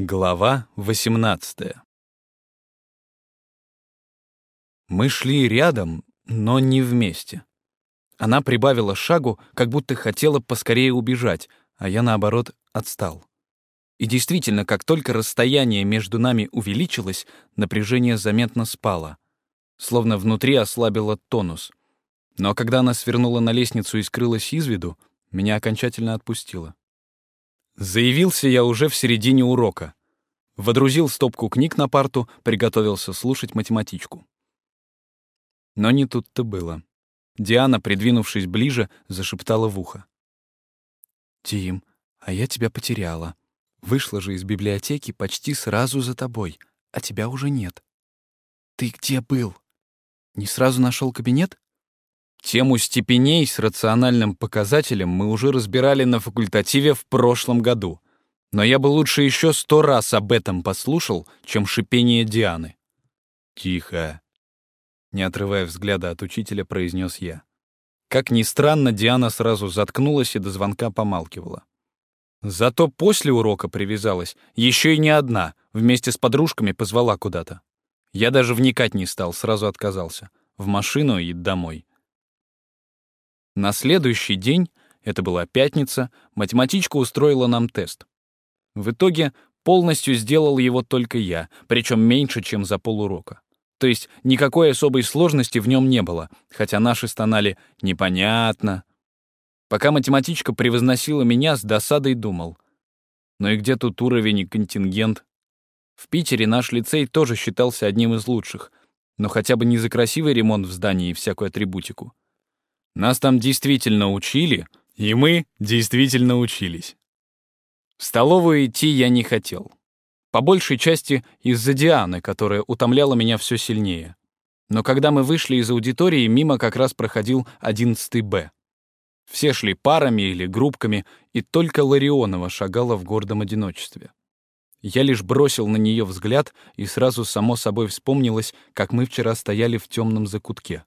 Глава 18 Мы шли рядом, но не вместе. Она прибавила шагу, как будто хотела поскорее убежать, а я, наоборот, отстал. И действительно, как только расстояние между нами увеличилось, напряжение заметно спало, словно внутри ослабило тонус. Но когда она свернула на лестницу и скрылась из виду, меня окончательно отпустило. Заявился я уже в середине урока. Водрузил стопку книг на парту, приготовился слушать математичку. Но не тут-то было. Диана, придвинувшись ближе, зашептала в ухо. «Тим, а я тебя потеряла. Вышла же из библиотеки почти сразу за тобой, а тебя уже нет. Ты где был? Не сразу нашел кабинет?» Тему степеней с рациональным показателем мы уже разбирали на факультативе в прошлом году, но я бы лучше еще сто раз об этом послушал, чем шипение Дианы. «Тихо!» Не отрывая взгляда от учителя, произнес я. Как ни странно, Диана сразу заткнулась и до звонка помалкивала. Зато после урока привязалась, еще и не одна, вместе с подружками позвала куда-то. Я даже вникать не стал, сразу отказался. В машину и домой. На следующий день, это была пятница, математичка устроила нам тест. В итоге полностью сделал его только я, причем меньше, чем за полурока. То есть никакой особой сложности в нем не было, хотя наши стонали «непонятно». Пока математичка превозносила меня, с досадой думал. Ну и где тут уровень и контингент? В Питере наш лицей тоже считался одним из лучших, но хотя бы не за красивый ремонт в здании и всякую атрибутику. Нас там действительно учили, и мы действительно учились. В столовую идти я не хотел. По большей части из-за Дианы, которая утомляла меня все сильнее. Но когда мы вышли из аудитории, мимо как раз проходил 11 Б. Все шли парами или группками, и только Ларионова шагала в гордом одиночестве. Я лишь бросил на нее взгляд, и сразу само собой вспомнилось, как мы вчера стояли в темном закутке.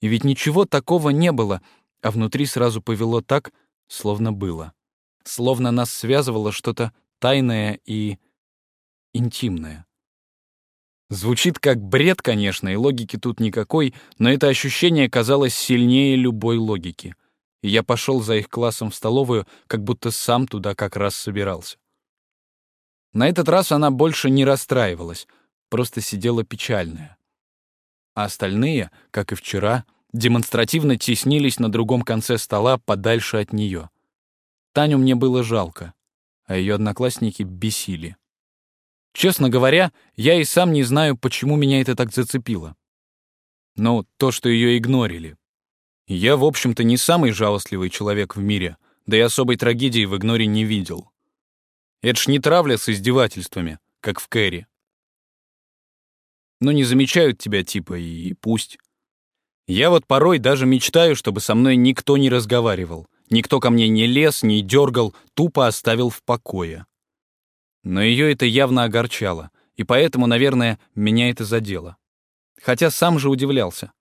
И ведь ничего такого не было, а внутри сразу повело так, словно было. Словно нас связывало что-то тайное и интимное. Звучит как бред, конечно, и логики тут никакой, но это ощущение казалось сильнее любой логики. И я пошел за их классом в столовую, как будто сам туда как раз собирался. На этот раз она больше не расстраивалась, просто сидела печальная а остальные, как и вчера, демонстративно теснились на другом конце стола подальше от нее. Таню мне было жалко, а ее одноклассники бесили. Честно говоря, я и сам не знаю, почему меня это так зацепило. Но то, что ее игнорили. Я, в общем-то, не самый жалостливый человек в мире, да и особой трагедии в игноре не видел. Это ж не травля с издевательствами, как в Кэрри но не замечают тебя типа и пусть. Я вот порой даже мечтаю, чтобы со мной никто не разговаривал, никто ко мне не лез, не дергал, тупо оставил в покое. Но ее это явно огорчало, и поэтому, наверное, меня это задело. Хотя сам же удивлялся.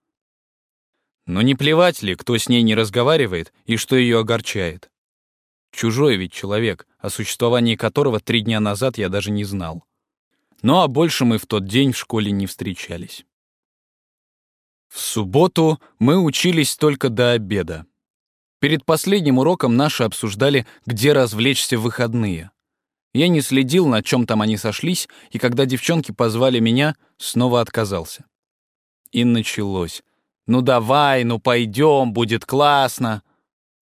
Но не плевать ли, кто с ней не разговаривает и что ее огорчает? Чужой ведь человек, о существовании которого три дня назад я даже не знал. Ну а больше мы в тот день в школе не встречались. В субботу мы учились только до обеда. Перед последним уроком наши обсуждали, где развлечься в выходные. Я не следил, на чем там они сошлись, и когда девчонки позвали меня, снова отказался. И началось. «Ну давай, ну пойдем, будет классно».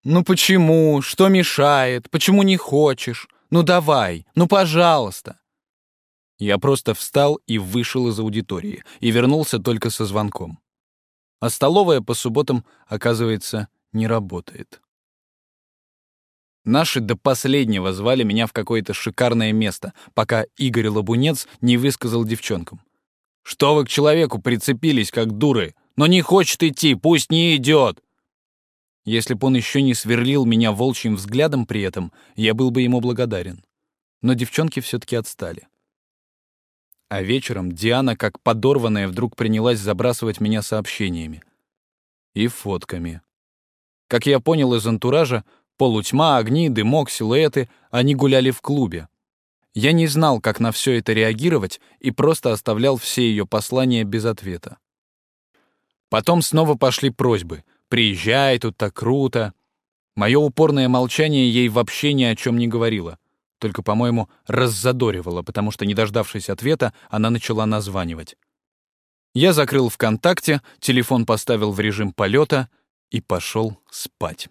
«Ну почему? Что мешает? Почему не хочешь? Ну давай, ну пожалуйста». Я просто встал и вышел из аудитории, и вернулся только со звонком. А столовая по субботам, оказывается, не работает. Наши до последнего звали меня в какое-то шикарное место, пока Игорь Лабунец не высказал девчонкам. «Что вы к человеку прицепились, как дуры? Но не хочет идти, пусть не идет!» Если бы он еще не сверлил меня волчьим взглядом при этом, я был бы ему благодарен. Но девчонки все-таки отстали. А вечером Диана, как подорванная, вдруг принялась забрасывать меня сообщениями. И фотками. Как я понял из антуража, полутьма, огни, дымок, силуэты, они гуляли в клубе. Я не знал, как на все это реагировать, и просто оставлял все ее послания без ответа. Потом снова пошли просьбы. «Приезжай, тут так круто». Мое упорное молчание ей вообще ни о чем не говорило. Только, по-моему, раззадоривало, потому что, не дождавшись ответа, она начала названивать. Я закрыл ВКонтакте, телефон поставил в режим полета и пошел спать.